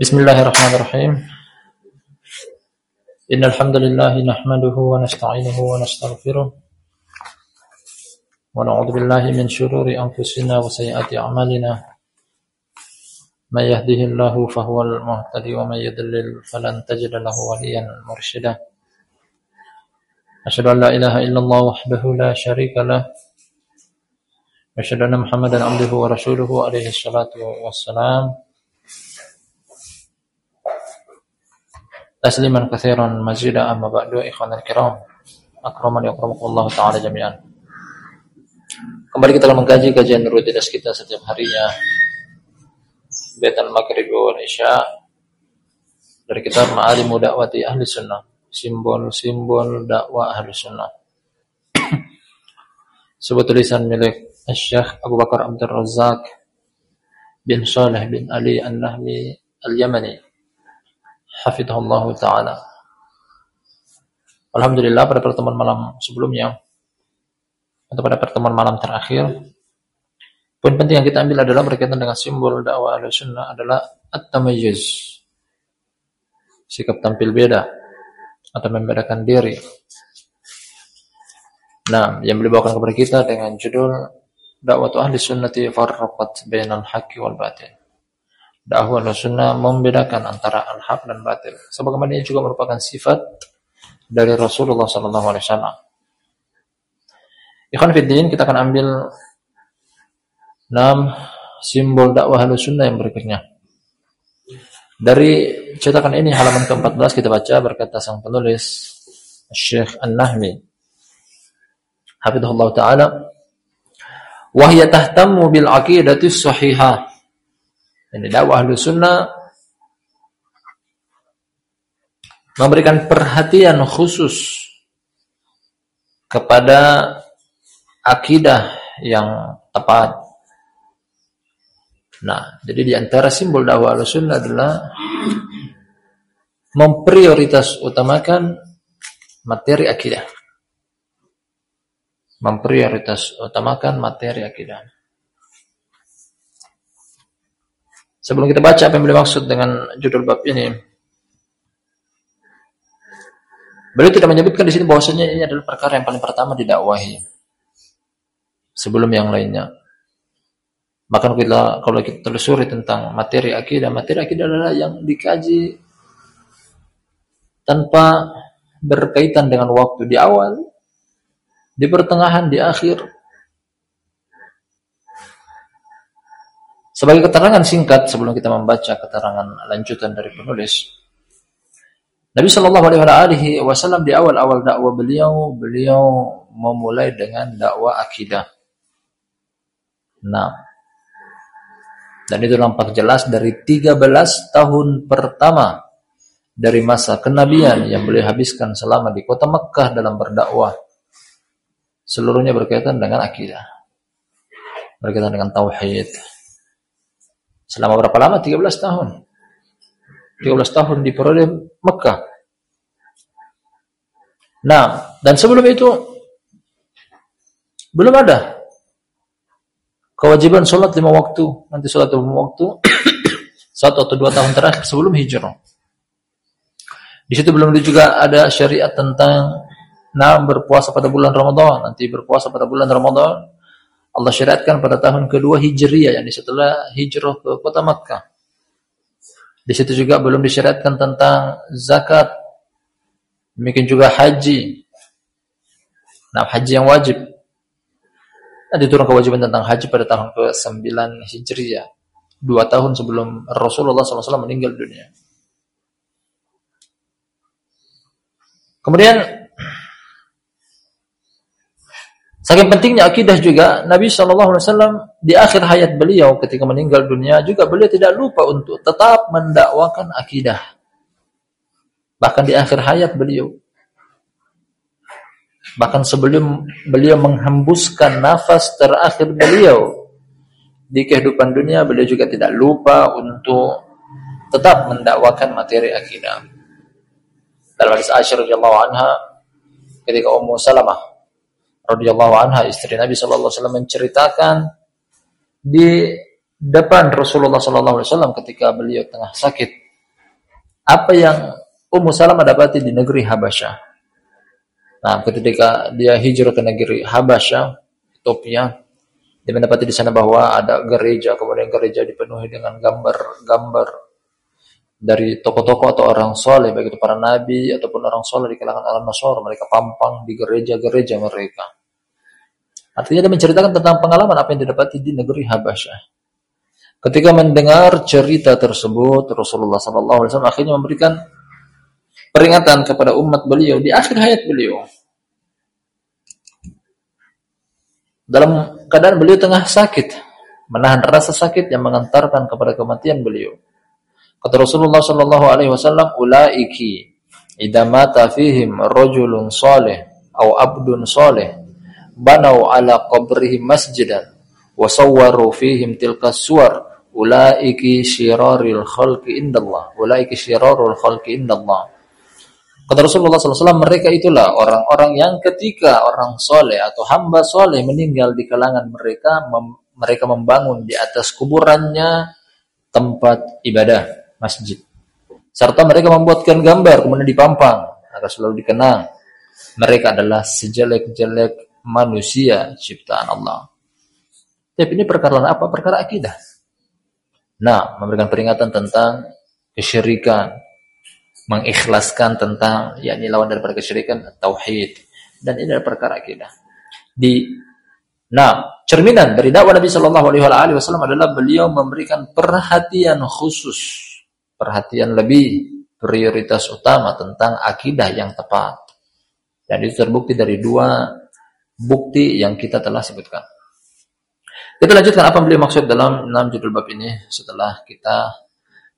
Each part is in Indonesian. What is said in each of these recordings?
بسم الله الرحمن الرحيم. إن الحمد لله نحمده ونستعينه ونستغفره ونعوذ بالله من شرور أنفسنا وسيئات أعمالنا. من يهده الله فهو المهتدي ومن يضلل فلن تجد له وليا مرشدا. أشهد أن لا إله إلا الله وحده لا شريك له. أشهد أن محمدا عبده ورسوله عليه الصلاة والسلام. tasliman katsiran mazida amma ba'du ikhwanal kiram akramani Allah taala jami'an kembali kita mengkaji kajian rutinitas kita setiap harinya. Baitul Maghrib wal Isya. Dari kitab Ma'alimu Da'wati Ahli Sunnah. Simbol-simbol dakwah Ahli Sunnah. Sebuah tulisan milik Syekh Abu Bakar Abdul Razak bin Saleh bin Ali An-Nahmi Al-Yamani hafidhullah taala. Alhamdulillah pada pertemuan malam sebelumnya atau pada pertemuan malam terakhir poin penting yang kita ambil adalah berkaitan dengan simbol dakwah sunnah adalah at-tamayyuz. Sikap tampil beda atau membedakan diri. Nah yang beliau bawakan kepada kita dengan judul dakwah ahli sunnati farraqat bainal haqqi wal batil dakwah sunnah membedakan antara al-haq dan batil sebagaimana ini juga merupakan sifat dari Rasulullah wasallam Ikhwan Fiddin, kita akan ambil enam simbol dakwah sunnah yang berikutnya. Dari cetakan ini halaman ke-14 kita baca berkata sang penulis Syekh An-Nahmi Hafizahullah taala wa hiya tahtammu bil aqidati sahihah. Ini dakwah sunnah memberikan perhatian khusus kepada akidah yang tepat. Nah, jadi di antara simbol dakwah sunnah adalah memprioritas utamakan materi akidah. Memprioritas utamakan materi akidah. Sebelum kita baca apa yang beliau maksud dengan judul bab ini, beliau tidak menyebutkan di sini bahwasanya ini adalah perkara yang paling pertama didakwahi sebelum yang lainnya. Maka kita kalau kita telusuri tentang materi akidah, materi akidah adalah yang dikaji tanpa berkaitan dengan waktu di awal, di pertengahan, di akhir. Sebagai keterangan singkat sebelum kita membaca keterangan lanjutan dari penulis, Nabi Shallallahu Alaihi Wasallam di awal-awal dakwah beliau, beliau memulai dengan dakwah akidah. Nah, dan itu nampak jelas dari 13 tahun pertama dari masa kenabian yang beliau habiskan selama di kota Mekah dalam berdakwah. Seluruhnya berkaitan dengan akidah. Berkaitan dengan tauhid. Selama berapa lama? 13 tahun. 13 tahun di periode Mekah. Nah, dan sebelum itu belum ada kewajiban sholat lima waktu, nanti sholat lima waktu, satu atau dua tahun terakhir sebelum hijrah. Di situ belum juga ada syariat tentang nah berpuasa pada bulan Ramadan, nanti berpuasa pada bulan Ramadan. Allah syariatkan pada tahun kedua Hijriyah, yakni setelah hijrah ke kota Makkah. Di situ juga belum disyariatkan tentang zakat, demikian juga haji. Nah, haji yang wajib dan diturunkan kewajiban tentang haji pada tahun ke-9 Hijriah. Dua tahun sebelum Rasulullah SAW meninggal dunia. Kemudian saking pentingnya akidah juga Nabi SAW di akhir hayat beliau ketika meninggal dunia juga beliau tidak lupa untuk tetap mendakwakan akidah. Bahkan di akhir hayat beliau Bahkan sebelum beliau menghembuskan nafas terakhir beliau di kehidupan dunia, beliau juga tidak lupa untuk tetap mendakwakan materi akidah. Dalam hadis Aisyah radhiyallahu anha ketika Ummu Salamah radhiyallahu anha istri Nabi sallallahu alaihi wasallam menceritakan di depan Rasulullah sallallahu alaihi wasallam ketika beliau tengah sakit apa yang Ummu Salamah dapati di negeri Habasyah. Nah, ketika dia hijrah ke negeri Habasyah, Ethiopia, dia mendapati di sana bahwa ada gereja, kemudian gereja dipenuhi dengan gambar-gambar dari tokoh-tokoh atau orang soleh, baik itu para nabi ataupun orang soleh di kalangan alam nasor, mereka pampang di gereja-gereja mereka. Artinya dia menceritakan tentang pengalaman apa yang didapati di negeri Habasyah. Ketika mendengar cerita tersebut, Rasulullah SAW akhirnya memberikan peringatan kepada umat beliau di akhir hayat beliau. Dalam keadaan beliau tengah sakit, menahan rasa sakit yang mengantarkan kepada kematian beliau. Kata Rasulullah sallallahu alaihi wasallam, "Ulaiki idza mata fihim rajulun salih aw abdun salih, banau ala qabrihi masjidan wa sawwaru fihim tilka suwar, ulaiki syirarul khalqi indallah, ulaiki syirarul khalqi indallah." Kata Rasulullah SAW, mereka itulah orang-orang yang ketika orang soleh atau hamba soleh meninggal di kalangan mereka, mem mereka membangun di atas kuburannya tempat ibadah, masjid. Serta mereka membuatkan gambar, kemudian dipampang, agar selalu dikenang. Mereka adalah sejelek-jelek manusia ciptaan Allah. Tapi ini perkara apa? Perkara akidah. Nah, memberikan peringatan tentang kesyirikan, mengikhlaskan tentang yakni lawan daripada kesyirikan tauhid dan ini adalah perkara akidah. Di nah, cerminan dari dakwah Nabi Shallallahu alaihi wasallam adalah beliau memberikan perhatian khusus, perhatian lebih prioritas utama tentang akidah yang tepat. Dan itu terbukti dari dua bukti yang kita telah sebutkan. Kita lanjutkan apa yang beliau maksud dalam enam judul bab ini setelah kita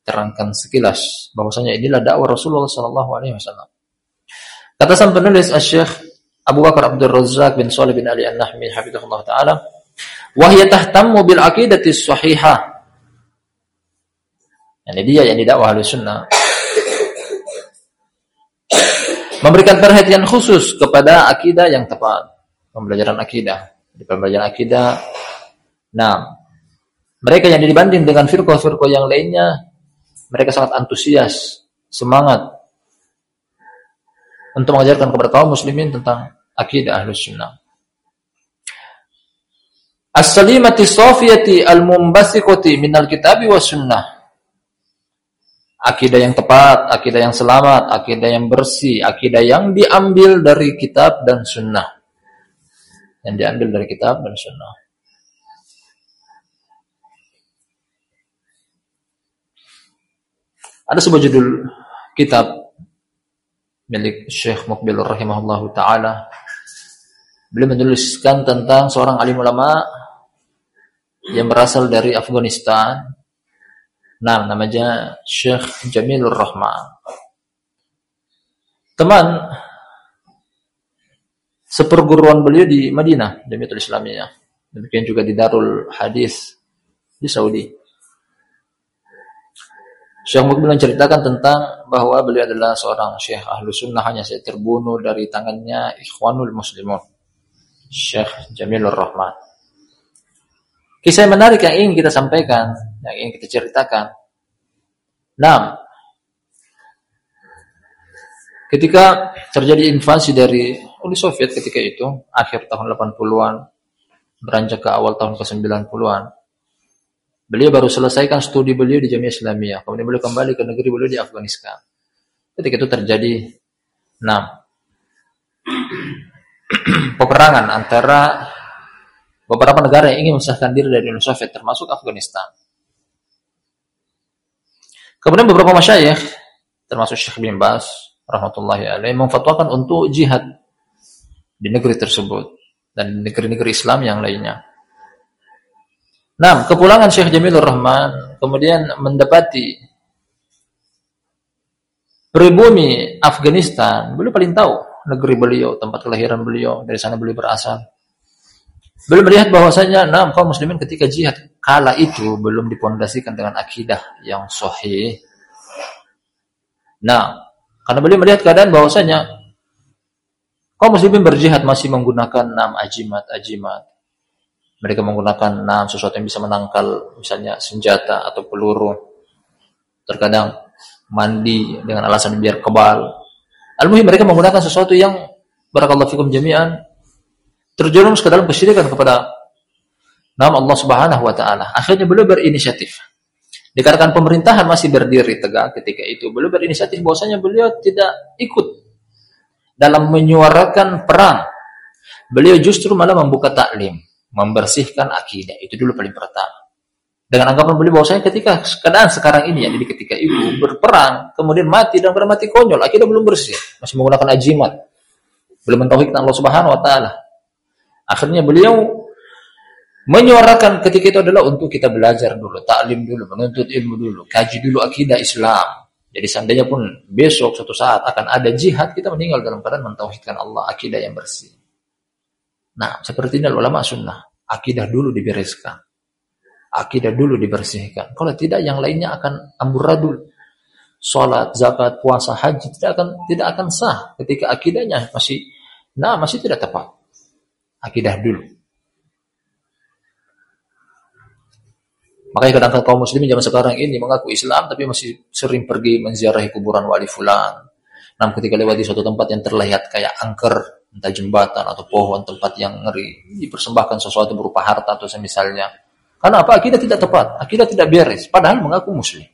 terangkan sekilas bahwasanya inilah dakwah Rasulullah sallallahu alaihi wasallam. Kata sang penulis Asy-Syaikh Abu Bakar Abdul Razzaq bin Shalih bin Ali An-Nahmi hafizahullah taala, "Wa tahtammu bil aqidati shahihah." Ini dia yang dakwah Ahlussunnah. Memberikan perhatian khusus kepada akidah yang tepat, pembelajaran akidah. Di pembelajaran akidah, nah, mereka yang dibanding dengan firqah-firqah yang lainnya mereka sangat antusias, semangat untuk mengajarkan kepada kaum muslimin tentang akidah ahlus sunnah. As-salimati safiyati al-mumbasiqati minal kitabi was sunnah. Akidah yang tepat, akidah yang selamat, akidah yang bersih, akidah yang diambil dari kitab dan sunnah. Yang diambil dari kitab dan sunnah. Ada sebuah judul kitab milik Syekh Mukbil rahimahullah taala. Beliau menuliskan tentang seorang alim ulama yang berasal dari Afghanistan. Nah, namanya Syekh Jamilur Rahman. Teman seperguruan beliau di Madinah, Jamiatul Islamiyah. Demikian juga di Darul Hadis di Saudi. Syekh Mukbil menceritakan tentang bahwa beliau adalah seorang syekh ahlu sunnah hanya saya terbunuh dari tangannya ikhwanul muslimun. Syekh Jamilur Rahman. Kisah menarik yang ingin kita sampaikan, yang ingin kita ceritakan. Nah, ketika terjadi invasi dari Uni Soviet ketika itu, akhir tahun 80-an, beranjak ke awal tahun ke-90-an, Beliau baru selesaikan studi beliau di Jamiah Islamiyah. Kemudian beliau kembali ke negeri beliau di Afghanistan. Ketika itu terjadi enam peperangan antara beberapa negara yang ingin memisahkan diri dari Uni Soviet termasuk Afghanistan. Kemudian beberapa masyayikh termasuk Syekh bin Bas rahmatullahi alaih memfatwakan untuk jihad di negeri tersebut dan negeri-negeri Islam yang lainnya. Nah, kepulangan Syekh Jamilur Rahman kemudian mendapati pribumi Afghanistan. Beliau paling tahu negeri beliau, tempat kelahiran beliau, dari sana beliau berasal. Belum melihat bahwasanya nah, kaum muslimin ketika jihad kala itu belum dipondasikan dengan akidah yang sahih. Nah, karena beliau melihat keadaan bahwasanya kaum muslimin berjihad masih menggunakan enam ajimat-ajimat mereka menggunakan nah, sesuatu yang bisa menangkal misalnya senjata atau peluru. Terkadang mandi dengan alasan biar kebal. Al-muhim mereka menggunakan sesuatu yang barakallahu fikum jami'an terjerumus ke dalam kesyirikan kepada nama Allah Subhanahu wa taala. Akhirnya beliau berinisiatif. Dikarenakan pemerintahan masih berdiri tegak ketika itu, beliau berinisiatif bahwasanya beliau tidak ikut dalam menyuarakan perang. Beliau justru malah membuka taklim, membersihkan akidah. Itu dulu paling pertama. Dengan anggapan beliau bahwasanya ketika keadaan sekarang ini, jadi ketika ibu berperang, kemudian mati dan pada mati konyol, akidah belum bersih, masih menggunakan ajimat, belum mentauhidkan Allah Subhanahu Wa Taala. Akhirnya beliau menyuarakan ketika itu adalah untuk kita belajar dulu, taklim dulu, menuntut ilmu dulu, kaji dulu akidah Islam. Jadi seandainya pun besok suatu saat akan ada jihad, kita meninggal dalam keadaan mentauhidkan Allah, akidah yang bersih. Nah, seperti ini ulama sunnah, akidah dulu dibereskan akidah dulu dibersihkan. Kalau tidak yang lainnya akan amburadul. Salat, zakat, puasa, haji tidak akan tidak akan sah ketika akidahnya masih nah masih tidak tepat. Akidah dulu. Makanya kadang-kadang kaum muslimin zaman sekarang ini mengaku Islam tapi masih sering pergi menziarahi kuburan wali fulan. Nah, ketika lewat di suatu tempat yang terlihat kayak angker, entah jembatan atau pohon, tempat yang ngeri, dipersembahkan sesuatu berupa harta atau semisalnya karena apa? Akidah tidak tepat, akidah tidak beres, padahal mengaku muslim.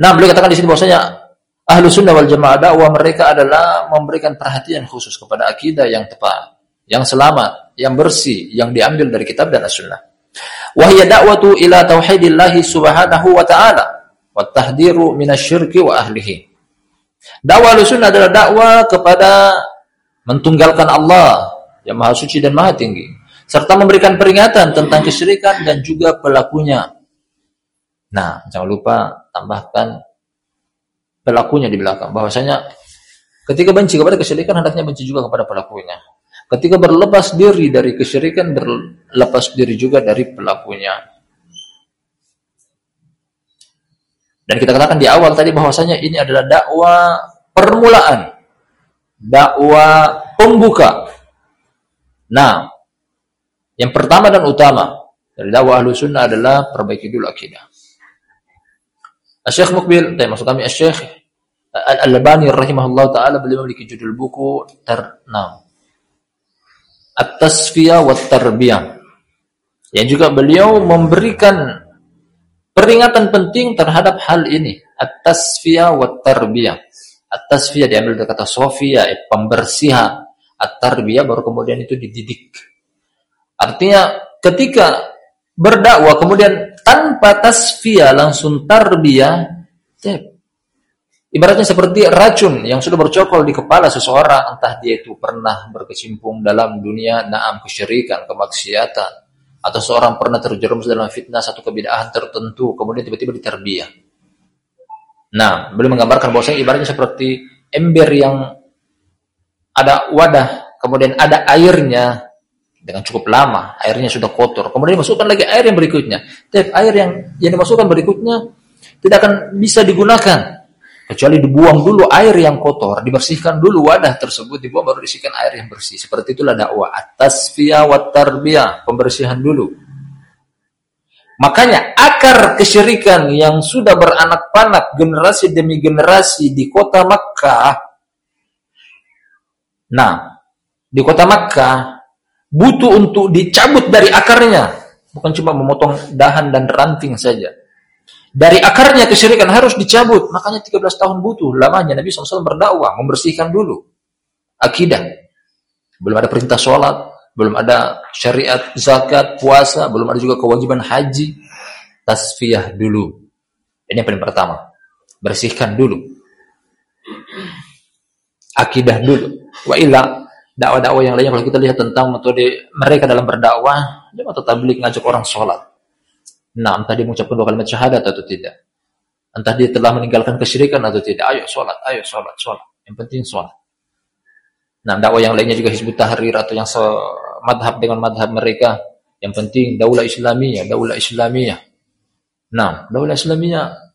nah, beliau katakan di sini bahwasanya ahlu sunnah wal jamaah dakwah mereka adalah memberikan perhatian khusus kepada akidah yang tepat, yang selamat, yang bersih, yang diambil dari kitab dan as-sunnah. Wahya da'watu ila tauhidillahi subhanahu wa ta'ala wa tahdiru minasyirki wa ahlihi. Dakwah sunnah adalah dakwah kepada mentunggalkan Allah yang maha suci dan maha tinggi serta memberikan peringatan tentang kesyirikan dan juga pelakunya. Nah, jangan lupa tambahkan pelakunya di belakang. Bahwasanya ketika benci kepada kesyirikan hendaknya benci juga kepada pelakunya. Ketika berlepas diri dari kesyirikan berlepas diri juga dari pelakunya. Dan kita katakan di awal tadi bahwasanya ini adalah dakwah permulaan, dakwah pembuka Nah, yang pertama dan utama dari dakwah ahlu sunnah adalah perbaiki dulu akidah. Syekh Mukbil, saya maksud kami Syekh Al-Albani rahimahullah taala beliau memiliki judul buku ternam At-Tasfiyah wa Tarbiyah. Yang juga beliau memberikan peringatan penting terhadap hal ini, At-Tasfiyah wa Tarbiyah. At-Tasfiyah diambil dari kata sofia, pembersihan at-tarbiyah baru kemudian itu dididik. Artinya ketika berdakwah kemudian tanpa tasfiyah langsung tarbiyah, ibaratnya seperti racun yang sudah bercokol di kepala seseorang, entah dia itu pernah berkecimpung dalam dunia naam kesyirikan, kemaksiatan, atau seorang pernah terjerumus dalam fitnah satu kebidahan tertentu, kemudian tiba-tiba ditarbiyah. Nah, belum menggambarkan bahwasanya ibaratnya seperti ember yang ada wadah, kemudian ada airnya dengan cukup lama, airnya sudah kotor, kemudian dimasukkan lagi air yang berikutnya. Tapi air yang yang dimasukkan berikutnya tidak akan bisa digunakan kecuali dibuang dulu air yang kotor, dibersihkan dulu wadah tersebut, dibuang baru diisikan air yang bersih. Seperti itulah dakwah atas via tarbiyah, pembersihan dulu. Makanya akar kesyirikan yang sudah beranak panak generasi demi generasi di kota Makkah Nah, di kota Makkah butuh untuk dicabut dari akarnya, bukan cuma memotong dahan dan ranting saja. Dari akarnya kesyirikan harus dicabut, makanya 13 tahun butuh lamanya Nabi SAW berdakwah, membersihkan dulu akidah. Belum ada perintah sholat, belum ada syariat zakat, puasa, belum ada juga kewajiban haji, tasfiyah dulu. Ini yang paling pertama, bersihkan dulu. Akidah dulu. Wa illa dakwah-dakwah yang lainnya kalau kita lihat tentang metode mereka dalam berdakwah, dia atau tablik ngajak orang sholat. Nah, entah dia mengucapkan dua kalimat syahadat atau tidak. Entah dia telah meninggalkan kesyirikan atau tidak. Ayo sholat, ayo sholat, sholat. Yang penting sholat. Nah, dakwah yang lainnya juga Hizbut Tahrir atau yang madhab dengan madhab mereka. Yang penting daulah Islamiyah, daulah Islamiyah. Nah, daulah Islamiyah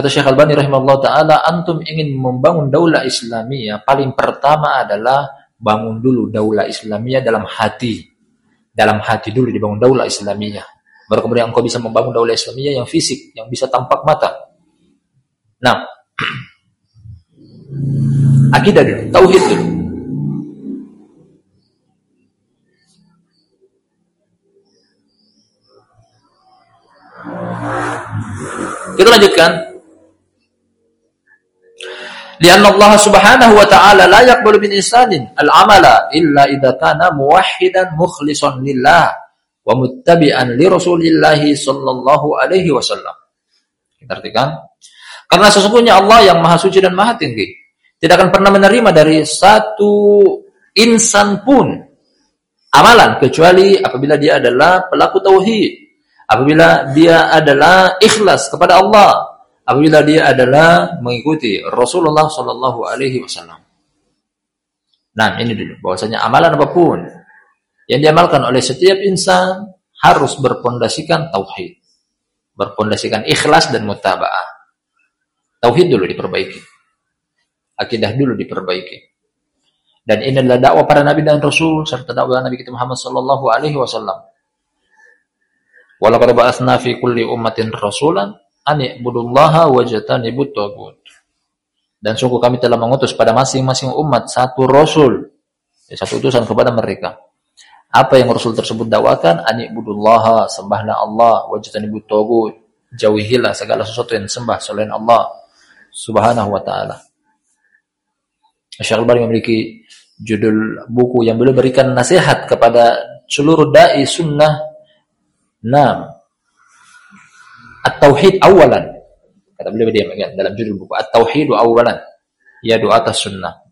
Kata Syekh Albani rahimahullah ta'ala, antum ingin membangun daulah Islamiyah, paling pertama adalah bangun dulu daulah Islamiyah dalam hati. Dalam hati dulu dibangun daulah Islamiyah. Baru kemudian engkau bisa membangun daulah Islamiyah yang fisik, yang bisa tampak mata. Nah, akidah dulu, tauhid dulu. Kita lanjutkan. Lian Allah Subhanahu wa taala la yaqbalu min insanin al-amala illa idza kana muwahhidan mukhlishan lillah wa muttabi'an li Rasulillah sallallahu alaihi wasallam. Kita artikan karena sesungguhnya Allah yang maha suci dan maha tinggi tidak akan pernah menerima dari satu insan pun amalan kecuali apabila dia adalah pelaku tauhid, apabila dia adalah ikhlas kepada Allah, apabila dia adalah mengikuti Rasulullah Shallallahu Alaihi Wasallam. Nah ini dulu bahwasanya amalan apa pun yang diamalkan oleh setiap insan harus berpondasikan tauhid, berpondasikan ikhlas dan mutaba'ah. Tauhid dulu diperbaiki. Akidah dulu diperbaiki. Dan ini adalah dakwah para nabi dan rasul serta dakwah Nabi kita Muhammad sallallahu alaihi wasallam. Walaqad ba'atsna fi kulli ummatin rasulan an i'budullaha wajtanibut tagut. Dan sungguh kami telah mengutus pada masing-masing umat satu rasul, satu utusan kepada mereka. Apa yang rasul tersebut dakwakan? An i'budullaha, sembahlah Allah, wajtanibut tagut. Jauhilah segala sesuatu yang sembah selain Allah Subhanahu wa taala. Syekh Al-Bani memiliki judul buku yang beliau berikan nasihat kepada seluruh dai sunnah. Nam. At-tauhid awalan. Kata beliau dia dalam judul buku At-tauhid awalan. Ya doa atas sunnah.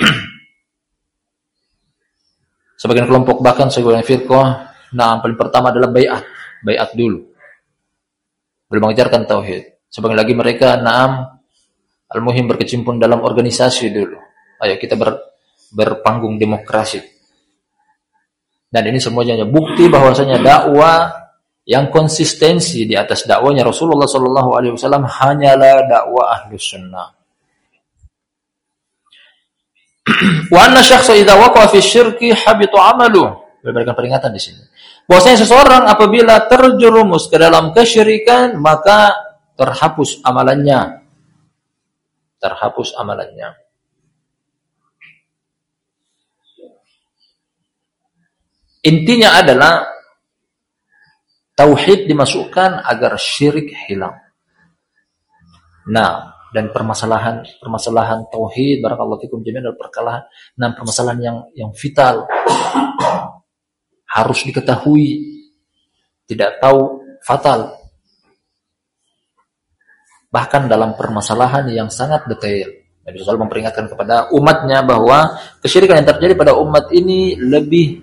Sebagian kelompok bahkan sebagian firqah, nah paling pertama adalah bayat, bayat dulu belum mengajarkan tauhid. Sebagian lagi mereka naam al-muhim berkecimpung dalam organisasi dulu. Ayo kita ber, berpanggung demokrasi. Dan ini semuanya bukti bahwasanya dakwah yang konsistensi di atas dakwanya Rasulullah Shallallahu Alaihi Wasallam hanyalah dakwah ahlus sunnah. Wa anna syakhsa idza waqa'a fi syirki habitu 'amaluhu. Berikan peringatan di sini. Bahwasanya seseorang apabila terjerumus ke dalam kesyirikan maka terhapus amalannya. Terhapus amalannya. Intinya adalah tauhid dimasukkan agar syirik hilang. Nah dan permasalahan permasalahan tauhid barakallahu fikum jami'an adalah perkalahan nah permasalahan yang yang vital harus diketahui. Tidak tahu fatal. Bahkan dalam permasalahan yang sangat detail. Nabi SAW memperingatkan kepada umatnya bahwa kesyirikan yang terjadi pada umat ini lebih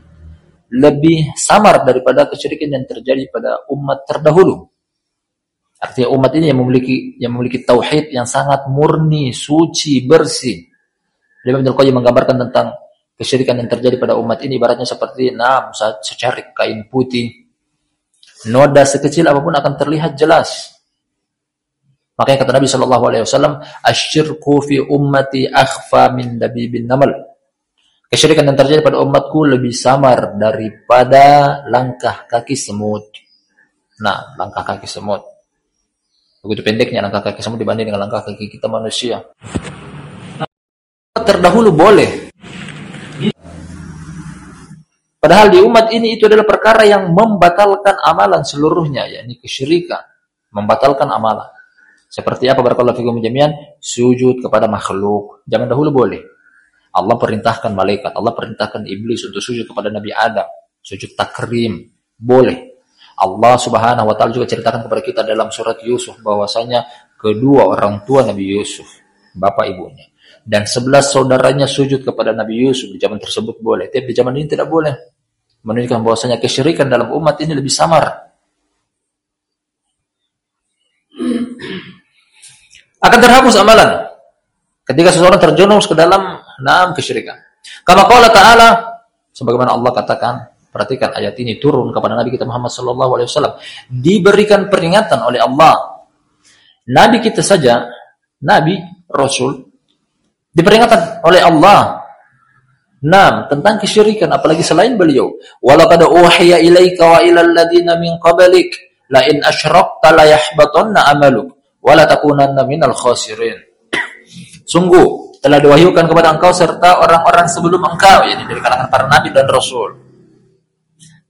lebih samar daripada kesyirikan yang terjadi pada umat terdahulu. Artinya umat ini yang memiliki yang memiliki tauhid yang sangat murni, suci, bersih. Ibnu Qayyim menggambarkan tentang kesyirikan yang terjadi pada umat ini ibaratnya seperti nah secarik kain putih. Noda sekecil apa pun akan terlihat jelas. Makanya kata Nabi Shallallahu Alaihi Wasallam asyirku fi ummati akhfa min dabibin namal. Kesyirikan yang terjadi pada umatku lebih samar daripada langkah kaki semut. Nah langkah kaki semut begitu pendeknya langkah kaki semut dibanding dengan langkah kaki kita manusia terdahulu boleh Padahal di umat ini itu adalah perkara yang membatalkan amalan seluruhnya, yakni kesyirikan, membatalkan amalan. Seperti apa barakallahu fikum jami'an? Sujud kepada makhluk. Jangan dahulu boleh. Allah perintahkan malaikat, Allah perintahkan iblis untuk sujud kepada Nabi Adam, sujud takrim, boleh. Allah Subhanahu wa taala juga ceritakan kepada kita dalam surat Yusuf bahwasanya kedua orang tua Nabi Yusuf, bapak ibunya, dan sebelas saudaranya sujud kepada Nabi Yusuf di zaman tersebut boleh, tapi di zaman ini tidak boleh menunjukkan bahwasanya kesyirikan dalam umat ini lebih samar. Akan terhapus amalan ketika seseorang terjerumus ke dalam enam kesyirikan. Kama qala ta'ala sebagaimana Allah katakan, perhatikan ayat ini turun kepada Nabi kita Muhammad wasallam, diberikan peringatan oleh Allah. Nabi kita saja, nabi, rasul diperingatkan oleh Allah Nah, tentang kesyirikan apalagi selain beliau. Walaqad uhiya ilaika wa ilal ladzina min qablik la in asyrakta la yahbatanna amaluk wa takunanna minal khasirin. Sungguh telah diwahyukan kepada engkau serta orang-orang sebelum engkau yakni dari kalangan para nabi dan rasul.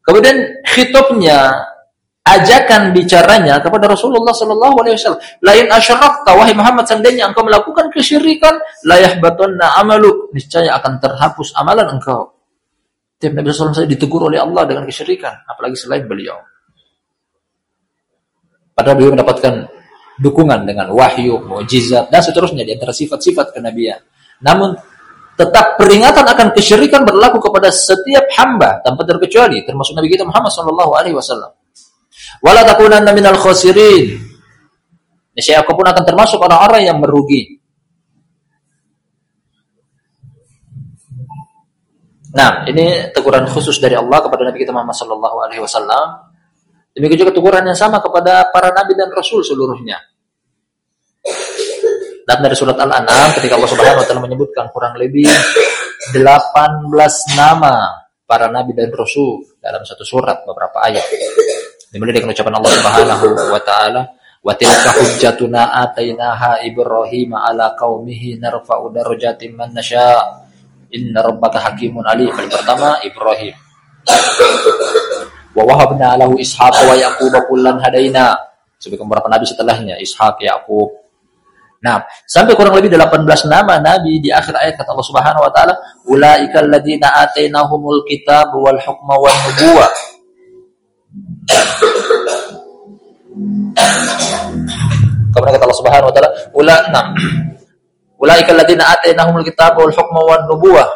Kemudian khitabnya ajakan bicaranya kepada Rasulullah sallallahu alaihi wasallam, "Lain asyrakta wahai Muhammad seandainya engkau melakukan kesyirikan, la yahbatunna amaluk, niscaya akan terhapus amalan engkau." Tiap Nabi sallallahu alaihi ditegur oleh Allah dengan kesyirikan, apalagi selain beliau. Padahal beliau mendapatkan dukungan dengan wahyu, mukjizat dan seterusnya di antara sifat-sifat kenabian. Namun tetap peringatan akan kesyirikan berlaku kepada setiap hamba tanpa terkecuali termasuk Nabi kita Muhammad sallallahu alaihi wasallam wala takunanna minal khasirin. Niscaya aku pun akan termasuk orang-orang yang merugi. Nah, ini teguran khusus dari Allah kepada Nabi kita Muhammad sallallahu alaihi wasallam. Demikian juga teguran yang sama kepada para nabi dan rasul seluruhnya. Dan dari surat Al-An'am ketika Allah Subhanahu wa taala menyebutkan kurang lebih 18 nama para nabi dan rasul dalam satu surat beberapa ayat. Dimulai dengan ucapan Allah Subhanahu wa taala, "Wa tilka hujjatuna atainaha Ibrahim ala qaumihi narfa'u darajatin man nasha. Inna rabbaka hakimun alim." Yang pertama Ibrahim. Wa wahabna lahu Ishaq wa Yaqub kullan hadaina. Sebutkan beberapa nabi setelahnya, Ishaq, Yaqub. Nah, sampai kurang lebih 18 nama nabi di akhir ayat kata Allah Subhanahu wa taala, "Ulaikal ladzina atainahumul kitab wal hukma wan nubuwah." Kemudian kata Allah Subhanahu wa taala, "Ula nam. Ulaika alladziina atainahumul kitaba wal hukma wan nubuwah."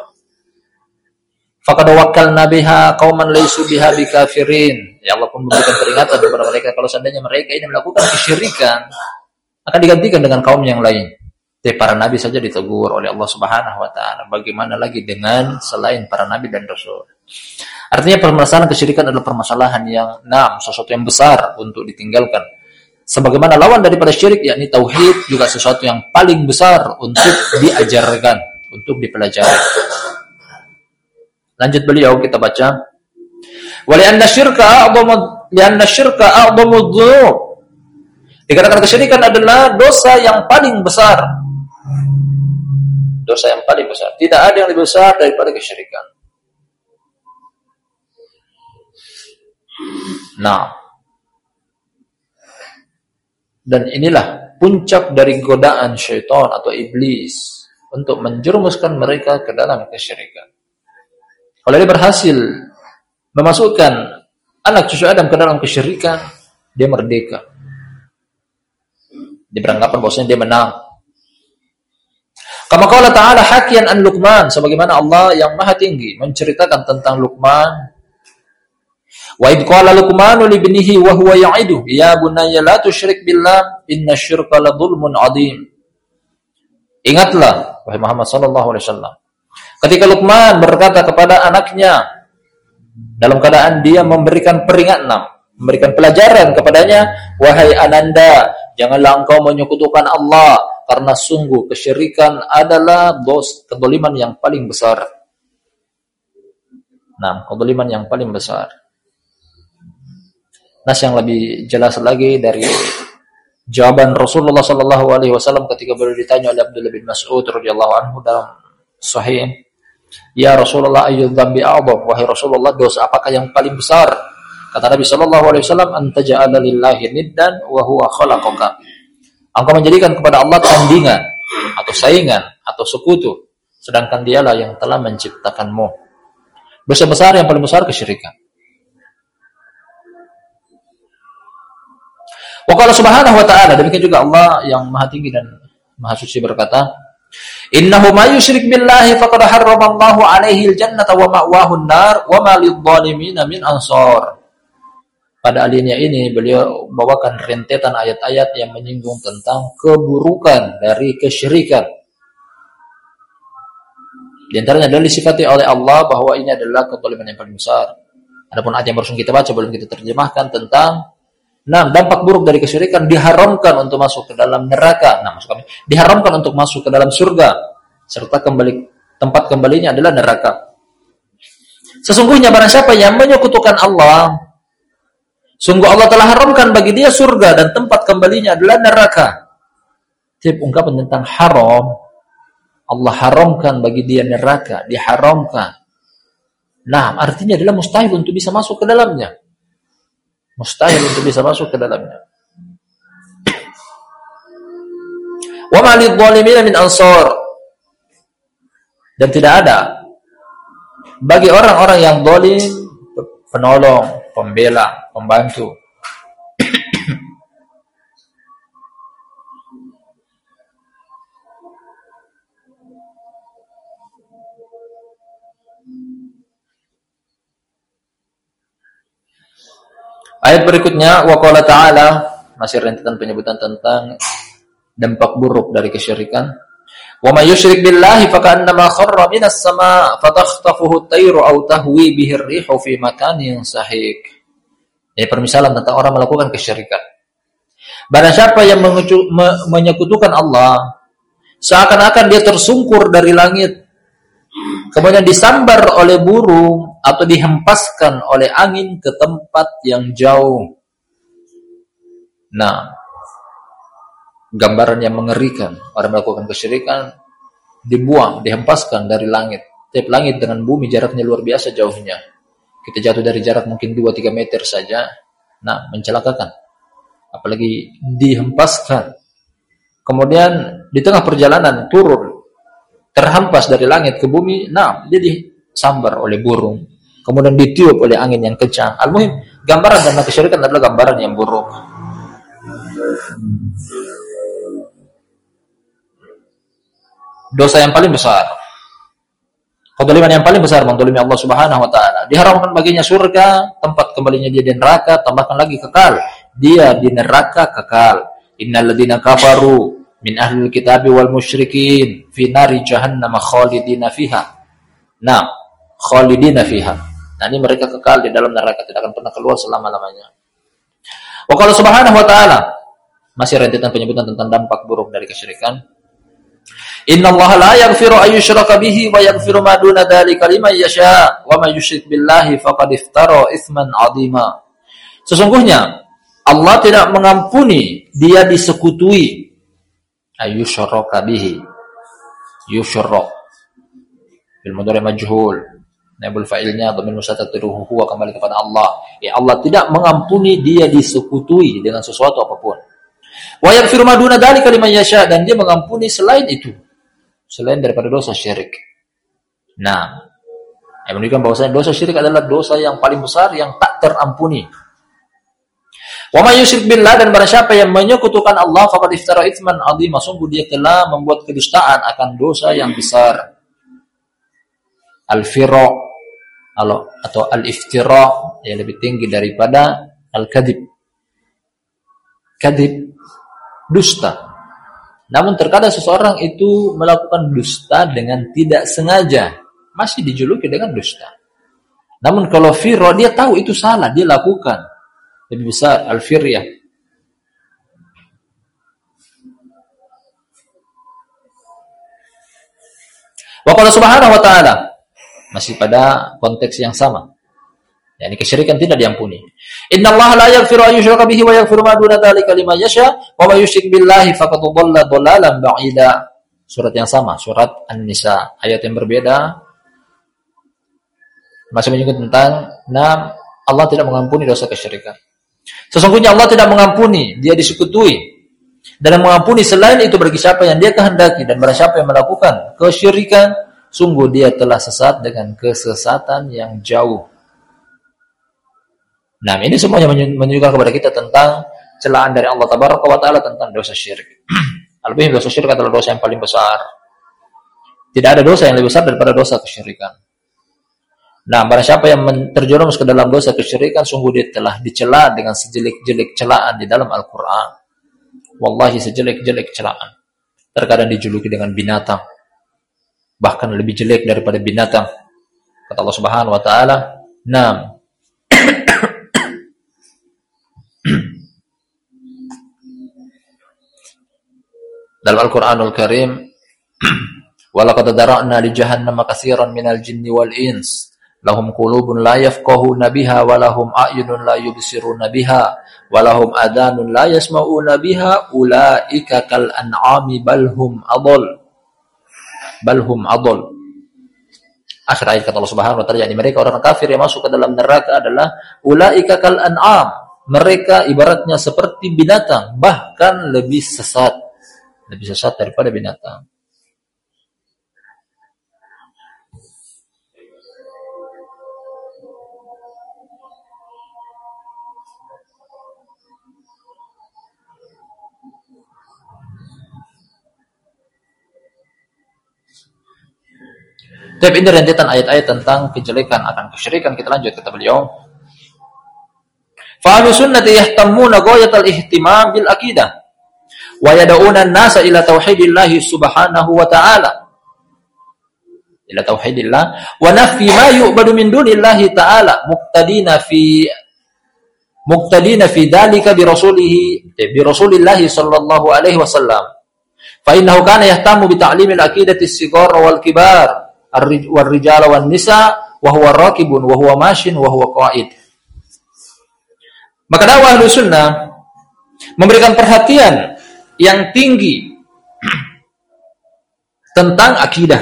Faqad wakkalna biha qauman laysu biha bikafirin. Ya Allah pun memberikan peringatan kepada mereka kalau seandainya mereka ini melakukan kesyirikan akan digantikan dengan kaum yang lain. Tapi para nabi saja ditegur oleh Allah Subhanahu wa taala. Bagaimana lagi dengan selain para nabi dan rasul? Artinya permasalahan kesyirikan adalah permasalahan yang enam, sesuatu yang besar untuk ditinggalkan. Sebagaimana lawan daripada syirik yakni tauhid juga sesuatu yang paling besar untuk diajarkan, untuk dipelajari. Lanjut beliau kita baca. Wali anna syirka a'zamu li anna syirka a'zamu dzunub. Dikatakan kesyirikan adalah dosa yang paling besar. Dosa yang paling besar. Tidak ada yang lebih besar daripada kesyirikan. Nah, dan inilah puncak dari godaan syaitan atau iblis untuk menjerumuskan mereka ke dalam kesyirikan. Kalau dia berhasil memasukkan anak cucu Adam ke dalam kesyirikan, dia merdeka. Dia beranggapan bahwasanya dia menang. Kama qala ta'ala hakian an Luqman sebagaimana Allah yang Maha Tinggi menceritakan tentang Luqman Wa id qala Luqman li ibnihi wa huwa ya'idu ya bunayya la tusyrik billah inna syirka la dzulmun adzim. Ingatlah wahai Muhammad sallallahu alaihi wasallam. Ketika Luqman berkata kepada anaknya dalam keadaan dia memberikan peringatan, memberikan pelajaran kepadanya, wahai Ananda, janganlah engkau menyekutukan Allah karena sungguh kesyirikan adalah dos kedoliman yang paling besar. Nah, kedoliman yang paling besar. Nas yang lebih jelas lagi dari jawaban Rasulullah sallallahu alaihi wasallam ketika beliau ditanya oleh Abdullah bin Mas'ud radhiyallahu anhu dalam sahih Ya Rasulullah ayyu dzambi wahai Rasulullah dosa apakah yang paling besar kata Nabi sallallahu alaihi wasallam anta ja'ala lillahi niddan wa huwa engkau menjadikan kepada Allah tandingan atau saingan atau sekutu sedangkan dialah yang telah menciptakanmu. Dosa besar yang paling besar kesyirikan. Wa qala subhanahu wa ta'ala demikian juga Allah yang Maha Tinggi dan Maha Suci berkata, "Innahu may yusyrik billahi faqad harrama Allahu 'alaihi al-jannata wa ma'wahu an-nar wa ma lidh-dhalimin min ansar." Pada alinea ini beliau bawakan rentetan ayat-ayat yang menyinggung tentang keburukan dari kesyirikan. Di antaranya adalah disifati oleh Allah bahwa ini adalah kezaliman yang paling besar. Adapun ayat yang baru kita baca belum kita terjemahkan tentang Nah, dampak buruk dari kesyirikan diharamkan untuk masuk ke dalam neraka. Nah, maksud kami, diharamkan untuk masuk ke dalam surga serta kembali tempat kembalinya adalah neraka. Sesungguhnya barang siapa yang menyekutukan Allah, sungguh Allah telah haramkan bagi dia surga dan tempat kembalinya adalah neraka. Tip ungkapan tentang haram, Allah haramkan bagi dia neraka, diharamkan. Nah, artinya adalah mustahil untuk bisa masuk ke dalamnya. Mustahil untuk bisa masuk ke dalamnya. Wa ma min ansar. Dan tidak ada bagi orang-orang yang zalim penolong, pembela, pembantu. Ayat berikutnya waqala ta'ala masih rentetan penyebutan tentang dampak buruk dari kesyirikan Wa may yusyrik billahi fakannama kharra minas sama' fatakhtafuhu at-tayru aw tahwi bihi ar-rihu fi. Ini permisalan tentang orang melakukan kesyirikan. Barang siapa yang menyekutukan Allah, seakan-akan dia tersungkur dari langit, kemudian disambar oleh burung atau dihempaskan oleh angin ke tempat yang jauh. Nah, gambaran yang mengerikan. Orang melakukan kesyirikan dibuang, dihempaskan dari langit. Tiap langit dengan bumi jaraknya luar biasa jauhnya. Kita jatuh dari jarak mungkin 2-3 meter saja. Nah, mencelakakan. Apalagi dihempaskan. Kemudian di tengah perjalanan turun. Terhempas dari langit ke bumi. Nah, dia disambar oleh burung. Kemudian ditiup oleh angin yang kencang. Al-Muhim, gambaran tentang kesyirikan adalah gambaran yang buruk. Dosa yang paling besar. Kedoliman yang paling besar mendolimi Allah Subhanahu wa taala. Diharamkan baginya surga, tempat kembalinya dia di neraka, tambahkan lagi kekal. Dia di neraka kekal. Innal ladzina kafaru min ahli kitab wal musyrikin fi nari jahannam khalidina fiha. Nah, khalidina fiha. Nah, ini mereka kekal di dalam neraka, tidak akan pernah keluar selama-lamanya. Wa qala subhanahu wa ta'ala masih rentetan penyebutan tentang dampak buruk dari kesyirikan. Inna Allah la yaghfiru an yushraka bihi wa yaghfiru ma duna dzalika liman yasha wa may yusyrik billahi faqad iftara itsman 'azima. Sesungguhnya Allah tidak mengampuni dia disekutui ayyushraka bihi. Yusyrak bil mudhari majhul. Naibul fa'ilnya dhamir musatatiruhu huwa kembali kepada Allah. Ya Allah tidak mengampuni dia disekutui dengan sesuatu apa pun. Wa yaghfiru ma duna dzalika liman yasha dan dia mengampuni selain itu selain daripada dosa syirik. Nah, yang menunjukkan bahwasanya dosa syirik adalah dosa yang paling besar yang tak terampuni. Wa may yusyrik billah dan barang siapa yang menyekutukan Allah faqad iftara itsman adzima sungguh dia telah membuat kedustaan akan dosa yang besar. Al-fira atau al-iftira yang lebih tinggi daripada al-kadhib. Kadhib dusta. Namun terkadang seseorang itu melakukan dusta dengan tidak sengaja, masih dijuluki dengan dusta. Namun kalau firro dia tahu itu salah, dia lakukan. Lebih besar al-firyah. Wa qala subhanahu wa ta'ala masih pada konteks yang sama. Yani kesyirikan tidak diampuni. Inna Allah la yaghfiru an yushraka bihi wa yaghfiru ma duna dzalika liman yasha wa may yusyrik billahi faqad dhalla dhalalan ba'ida. Surat yang sama, surat An-Nisa, ayat yang berbeda. Masih menyebut tentang nah Allah tidak mengampuni dosa kesyirikan. Sesungguhnya Allah tidak mengampuni, dia disekutui. Dan mengampuni selain itu bagi siapa yang dia kehendaki dan barang siapa yang melakukan kesyirikan, sungguh dia telah sesat dengan kesesatan yang jauh. Nah, ini semuanya menunjukkan kepada kita tentang celaan dari Allah Tabaraka wa taala tentang dosa syirik. Lebih dosa syirik adalah dosa yang paling besar. Tidak ada dosa yang lebih besar daripada dosa kesyirikan. Nah, barang siapa yang terjerumus ke dalam dosa kesyirikan, sungguh dia telah dicela dengan sejelek-jelek celaan di dalam Al-Quran. Wallahi sejelek-jelek celaan. Terkadang dijuluki dengan binatang. Bahkan lebih jelek daripada binatang. Kata Allah Subhanahu wa taala, "Nam dalam Al-Qur'anul Karim walaqad dara'na li jahannama katsiran minal jinni wal ins. Lahum qulubun la yafqahuna biha wa lahum a'yunun la yubsiruna biha wa lahum adhanun la yasma'una biha. Ulaika kal an'ami bal hum adall. Bal hum adall. Akhir ayat kata Allah Subhanahu wa taala yakni mereka orang kafir yang masuk ke dalam neraka adalah ulaika kal an'am. Mereka ibaratnya seperti binatang bahkan lebih sesat lebih sesat daripada binatang Tapi ini rentetan ayat-ayat tentang kejelekan akan kesyirikan. Kita lanjut kata beliau. Fa'alu sunnati yahtammuna ghayatal ihtimam bil aqidah wa yad'una an-nasa ila tauhidillah subhanahu wa ta'ala. Ila tauhidillah wa nafi ma yu'badu min dunillahi ta'ala muqtadina fi muqtadina fi dalika bi rasulih bi rasulillah sallallahu alaihi wasallam. Fa innahu kana yahtamu bi ta'limil aqidati as-sighar wal kibar war-rijal wan nisa wa huwa raqibun wa huwa mashin wa huwa qa'id. Maka dakwah sunnah memberikan perhatian yang tinggi tentang akidah.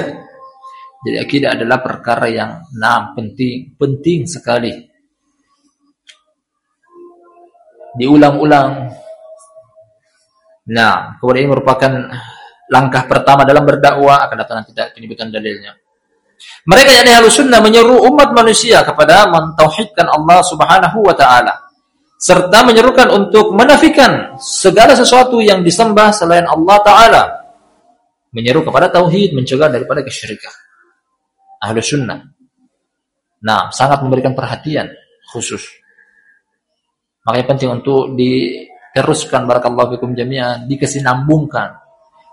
Jadi akidah adalah perkara yang enam penting, penting sekali. Diulang-ulang. Nah, kemudian ini merupakan langkah pertama dalam berdakwah akan datang nanti penyebutan dalilnya. Mereka yang ahlu sunnah menyeru umat manusia kepada mentauhidkan Allah subhanahu wa ta'ala. Serta menyerukan untuk menafikan segala sesuatu yang disembah selain Allah ta'ala. Menyeru kepada tauhid, mencegah daripada kesyirikan. Ahlu sunnah. Nah, sangat memberikan perhatian khusus. Makanya penting untuk diteruskan barakallahu fikum jami'an, dikesinambungkan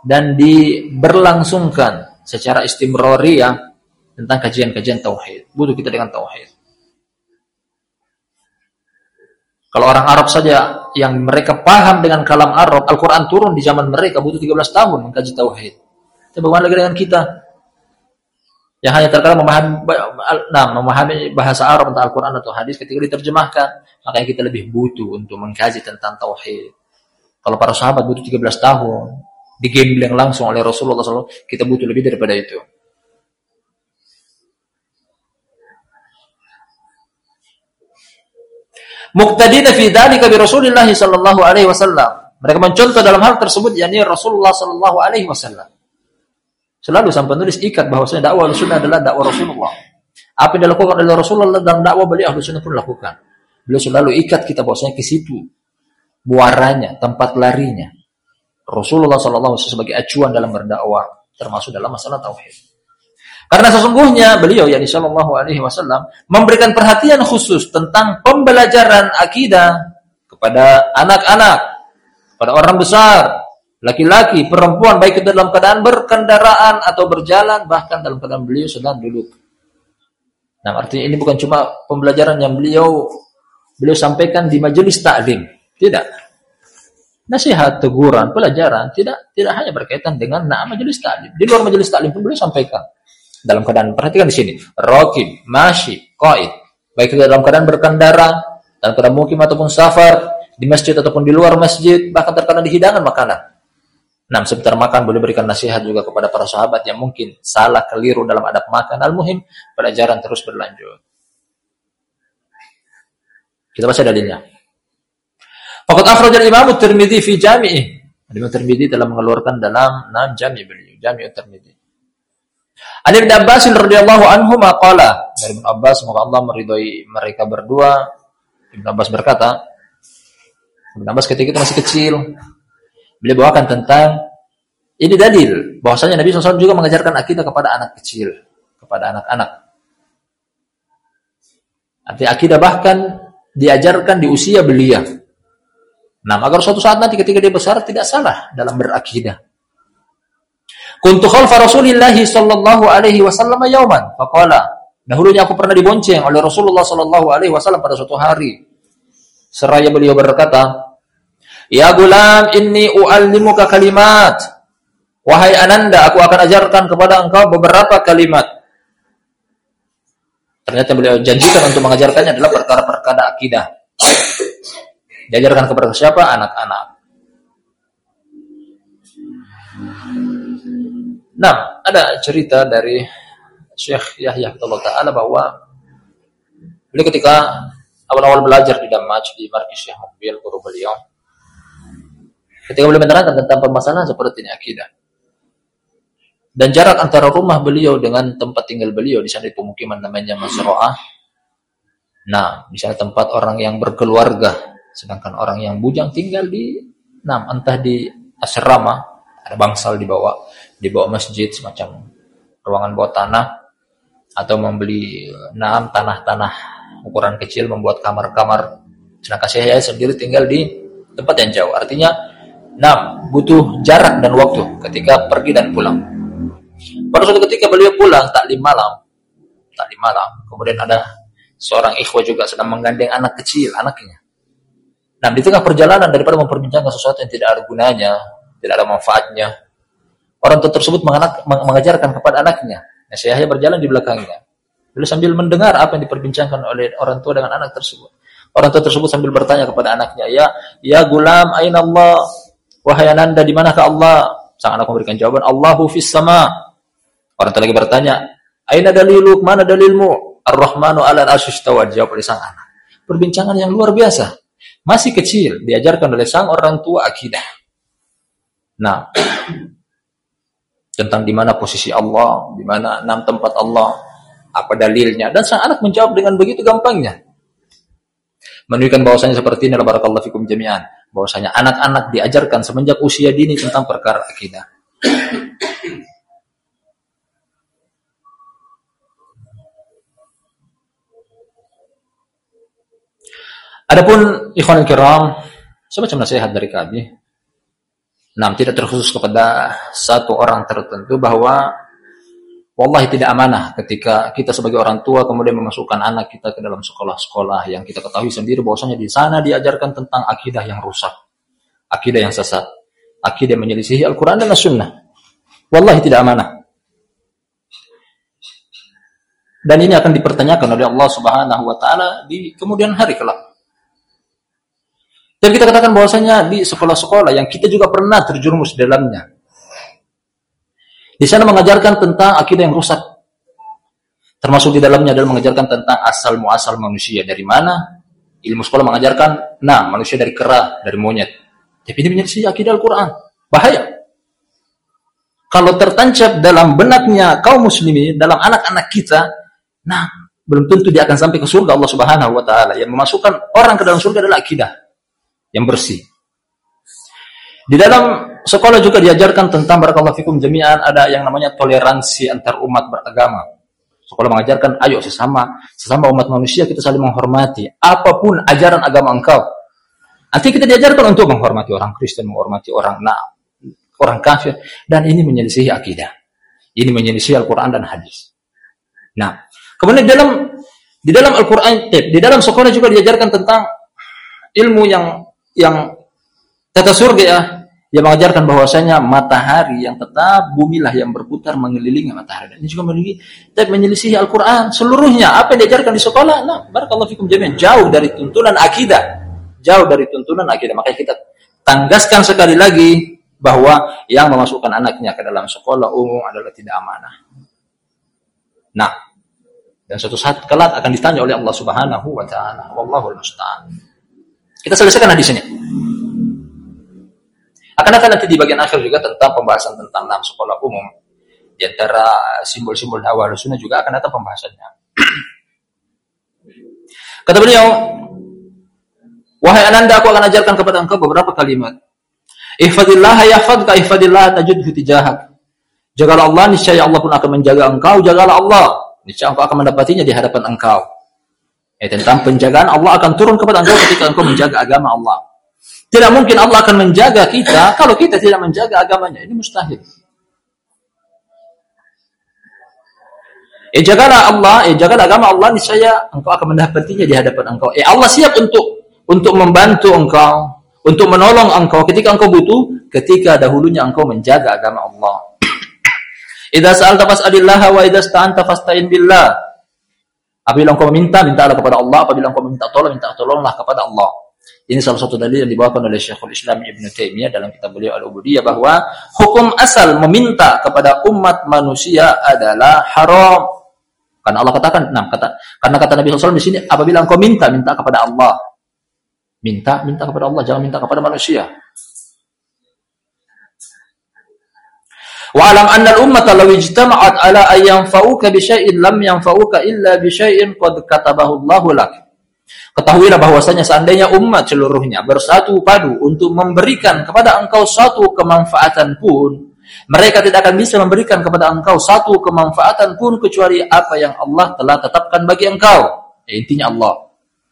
dan diberlangsungkan secara istimroriyah tentang kajian-kajian tauhid. Butuh kita dengan tauhid. Kalau orang Arab saja yang mereka paham dengan kalam Arab, Al-Quran turun di zaman mereka butuh 13 tahun mengkaji tauhid. Tapi bagaimana lagi dengan kita? Yang hanya terkadang memahami, nah, memahami bahasa Arab tentang Al-Quran atau hadis ketika diterjemahkan, makanya kita lebih butuh untuk mengkaji tentang tauhid. Kalau para sahabat butuh 13 tahun, digembling langsung oleh Rasulullah SAW, kita butuh lebih daripada itu. Muqtadina fi dzalika bi Rasulillah sallallahu alaihi wasallam. Mereka mencontoh dalam hal tersebut yakni Rasulullah sallallahu alaihi wasallam. Selalu sang penulis ikat bahwasanya dakwah sunnah adalah dakwah Rasulullah. Apa yang dilakukan oleh Rasulullah dalam dakwah beliau ahlu sunnah pun lakukan. Beliau selalu ikat kita bahwasanya ke situ buaranya, tempat larinya. Rasulullah sallallahu alaihi wasallam sebagai acuan dalam berdakwah termasuk dalam masalah tauhid. Karena sesungguhnya beliau yakni sallallahu alaihi wasallam memberikan perhatian khusus tentang pembelajaran akidah kepada anak-anak, kepada orang besar, laki-laki, perempuan baik itu dalam keadaan berkendaraan atau berjalan bahkan dalam keadaan beliau sedang duduk. Nah, artinya ini bukan cuma pembelajaran yang beliau beliau sampaikan di majelis taklim, tidak. Nasihat, teguran, pelajaran tidak tidak hanya berkaitan dengan nah, majelis taklim. Di luar majelis taklim pun beliau sampaikan dalam keadaan perhatikan di sini rokib masih qaid. Baik dalam keadaan berkendara dalam keadaan mukim ataupun safar di masjid ataupun di luar masjid bahkan terkadang di hidangan makanan. Nah sebentar makan boleh berikan nasihat juga kepada para sahabat yang mungkin salah keliru dalam adab makan. Al-muhim pelajaran terus berlanjut. Kita baca dalilnya. Fakat akhraj imam Tirmidzi fi Jami'i. Imam Tirmidzi telah mengeluarkan dalam enam Jami' beliau, Jami' Tirmidzi. Ali bin Abbas radhiyallahu anhu maqala dari Ibn Abbas semoga Allah meridhoi mereka berdua. Ibn Abbas berkata, Ibn Abbas ketika itu masih kecil, beliau bawakan tentang ini dalil bahwasanya Nabi SAW juga mengajarkan akidah kepada anak kecil, kepada anak-anak. Arti akidah bahkan diajarkan di usia belia. Nah, agar suatu saat nanti ketika dia besar tidak salah dalam berakidah. Kuntu khalfa Rasulillah sallallahu alaihi wasallam yauman. Faqala, dahulunya aku pernah dibonceng oleh Rasulullah sallallahu alaihi wasallam pada suatu hari. Seraya beliau berkata, "Ya gulam, inni uallimuka kalimat." Wahai ananda, aku akan ajarkan kepada engkau beberapa kalimat. Ternyata beliau janjikan untuk mengajarkannya adalah perkara-perkara akidah. Diajarkan kepada siapa? Anak-anak. Nah, ada cerita dari Syekh Yahya Allah Ta'ala bahwa beliau ketika awal-awal belajar di Damaj, di Markis Syekh Mukbil, guru beliau, ketika beliau menerangkan tentang permasalahan seperti ini akidah. Dan jarak antara rumah beliau dengan tempat tinggal beliau di sana di pemukiman namanya Masro'ah. Nah, misalnya tempat orang yang berkeluarga, sedangkan orang yang bujang tinggal di, nah, entah di asrama, ada bangsal di bawah, di bawah masjid semacam ruangan bawah tanah, atau membeli enam tanah-tanah ukuran kecil membuat kamar-kamar. Sedangkan saya sendiri tinggal di tempat yang jauh. Artinya, enam butuh jarak dan waktu ketika pergi dan pulang. Pada suatu ketika beliau pulang taklim malam, taklim malam. Kemudian ada seorang ikhwah juga sedang menggandeng anak kecil, anaknya. Nah, di tengah perjalanan daripada memperbincangkan sesuatu yang tidak ada gunanya, tidak ada manfaatnya, orang tua tersebut mengajarkan kepada anaknya. Nah, berjalan di belakangnya. Beliau sambil mendengar apa yang diperbincangkan oleh orang tua dengan anak tersebut. Orang tua tersebut sambil bertanya kepada anaknya, "Ya, ya gulam, aina Allah? Wahai ananda, di manakah Allah?" Sang anak memberikan jawaban, "Allahu fis sama." Orang tua lagi bertanya, Aina daliluk, mana dalilmu? Ar-Rahmanu ala asyus tawad. Jawab oleh sang anak. Perbincangan yang luar biasa. Masih kecil, diajarkan oleh sang orang tua akidah. Nah, tentang di mana posisi Allah, di mana enam tempat Allah, apa dalilnya. Dan sang anak menjawab dengan begitu gampangnya. Menunjukkan bahwasanya seperti ini barakallahu fikum jami'an. Bahwasanya anak-anak diajarkan semenjak usia dini tentang perkara akidah. Adapun ikhwan kiram, semacam nasihat dari kami. Nah, tidak terkhusus kepada satu orang tertentu bahwa wallahi tidak amanah ketika kita sebagai orang tua kemudian memasukkan anak kita ke dalam sekolah-sekolah yang kita ketahui sendiri bahwasanya di sana diajarkan tentang akidah yang rusak, akidah yang sesat, akidah menyelisihi Al-Qur'an dan As-Sunnah. Wallahi tidak amanah. Dan ini akan dipertanyakan oleh Allah Subhanahu wa taala di kemudian hari kelak. Dan kita katakan bahwasanya di sekolah-sekolah yang kita juga pernah terjerumus di dalamnya. Di sana mengajarkan tentang akidah yang rusak. Termasuk di dalamnya adalah mengajarkan tentang asal muasal manusia dari mana. Ilmu sekolah mengajarkan, nah manusia dari kera, dari monyet. Tapi ini menjadi akidah Al-Quran. Bahaya. Kalau tertancap dalam benaknya kaum muslimin, dalam anak-anak kita, nah belum tentu dia akan sampai ke surga Allah Subhanahu wa taala. Yang memasukkan orang ke dalam surga adalah akidah yang bersih. Di dalam sekolah juga diajarkan tentang barakallahu fikum jami'an ada yang namanya toleransi antar umat beragama. Sekolah mengajarkan ayo sesama sesama umat manusia kita saling menghormati apa pun ajaran agama engkau. Nanti kita diajarkan untuk menghormati orang Kristen, menghormati orang nah, orang kafir dan ini menyelisihi akidah. Ini menyelisihi Al-Qur'an dan hadis. Nah, kemudian di dalam di dalam Al-Qur'an di dalam sekolah juga diajarkan tentang ilmu yang yang tata surga ya yang mengajarkan bahwasanya matahari yang tetap bumilah yang berputar mengelilingi matahari. Dan ini juga memiliki tapi menyelisihi Al-Qur'an seluruhnya. Apa yang diajarkan di sekolah? Nah, barakallahu fikum jami'an jauh dari tuntunan akidah. Jauh dari tuntunan akidah. Makanya kita tanggaskan sekali lagi bahwa yang memasukkan anaknya ke dalam sekolah umum adalah tidak amanah. Nah, dan suatu saat kelak akan ditanya oleh Allah Subhanahu wa taala. Wallahu musta'an. Kita selesaikan hadisnya. Akan datang nanti di bagian akhir juga tentang pembahasan tentang enam sekolah umum. Di antara simbol-simbol awal sunnah juga akan datang pembahasannya. Kata beliau, Wahai ananda, aku akan ajarkan kepada engkau beberapa kalimat. Ihfadillah yahfadka ihfadillah tajudhu tijahak. Jagalah Allah, niscaya Allah pun akan menjaga engkau. Jagalah Allah, niscaya engkau akan mendapatinya di hadapan engkau. Ya, tentang penjagaan Allah akan turun kepada engkau ketika engkau menjaga agama Allah. Tidak mungkin Allah akan menjaga kita kalau kita tidak menjaga agamanya. Ini mustahil. Eh jagalah Allah, eh jagalah agama Allah niscaya engkau akan mendapatinya di hadapan engkau. Eh Allah siap untuk untuk membantu engkau, untuk menolong engkau ketika engkau butuh, ketika dahulunya engkau menjaga agama Allah. Idza sa'alta fas'alillah wa idza sta'anta fasta'in billah. Apabila engkau meminta, mintalah kepada Allah. Apabila engkau meminta tolong, minta tolonglah kepada Allah. Ini salah satu dalil yang dibawakan oleh Syekhul Islam Ibn Taimiyah dalam kitab beliau Al-Ubudiyah bahwa hukum asal meminta kepada umat manusia adalah haram. Karena Allah katakan, nah, kata, karena kata Nabi SAW di sini, apabila engkau minta, minta kepada Allah. Minta, minta kepada Allah, jangan minta kepada manusia. Wa'alam anna al-ummata law ijtama'at ala an yanfa'uka bi syai'in lam yanfa'uka illa bi syai'in qad katabahu Allahu lak. Ketahuilah bahwasanya seandainya umat seluruhnya bersatu padu untuk memberikan kepada engkau satu kemanfaatan pun, mereka tidak akan bisa memberikan kepada engkau satu kemanfaatan pun kecuali apa yang Allah telah tetapkan bagi engkau. Ya, intinya Allah.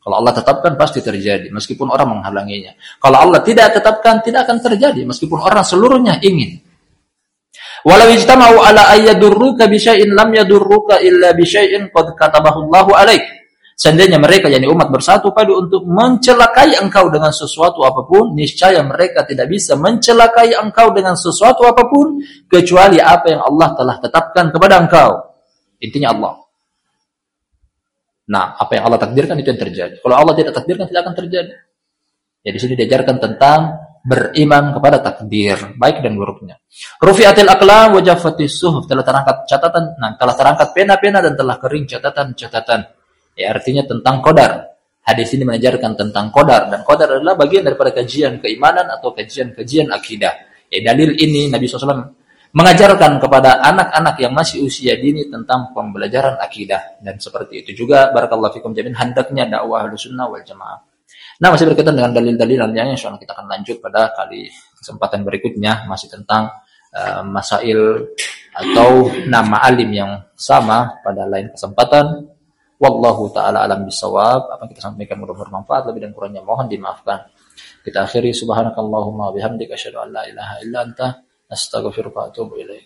Kalau Allah tetapkan pasti terjadi meskipun orang menghalanginya. Kalau Allah tidak tetapkan tidak akan terjadi meskipun orang seluruhnya ingin. Walau ijtama'u ala ayyadurruka bi lam yadurruka illa bi qad katabahu alaik. Seandainya mereka yakni umat bersatu padu untuk mencelakai engkau dengan sesuatu apa pun, niscaya mereka tidak bisa mencelakai engkau dengan sesuatu apa pun kecuali apa yang Allah telah tetapkan kepada engkau. Intinya Allah. Nah, apa yang Allah takdirkan itu yang terjadi. Kalau Allah tidak takdirkan tidak akan terjadi. Ya sini diajarkan tentang beriman kepada takdir baik dan buruknya. Rufi'atil aqlam wa jaffatis suhuf telah terangkat catatan, nah telah terangkat pena-pena dan telah kering catatan-catatan. Ya artinya tentang kodar. Hadis ini mengajarkan tentang kodar dan kodar adalah bagian daripada kajian keimanan atau kajian-kajian akidah. Ya dalil ini Nabi SAW mengajarkan kepada anak-anak yang masih usia dini tentang pembelajaran akidah dan seperti itu juga barakallahu fikum jamin hendaknya dakwah sunnah wal jamaah Nah, masih berkaitan dengan dalil-dalil lainnya, insya Allah kita akan lanjut pada kali kesempatan berikutnya, masih tentang uh, masail atau nama alim yang sama pada lain kesempatan. Wallahu ta'ala alam bisawab. Apa kita sampaikan mudah bermanfaat, lebih dan kurangnya mohon dimaafkan. Kita akhiri subhanakallahumma bihamdika asyhadu an la ilaha illa anta astaghfiruka wa.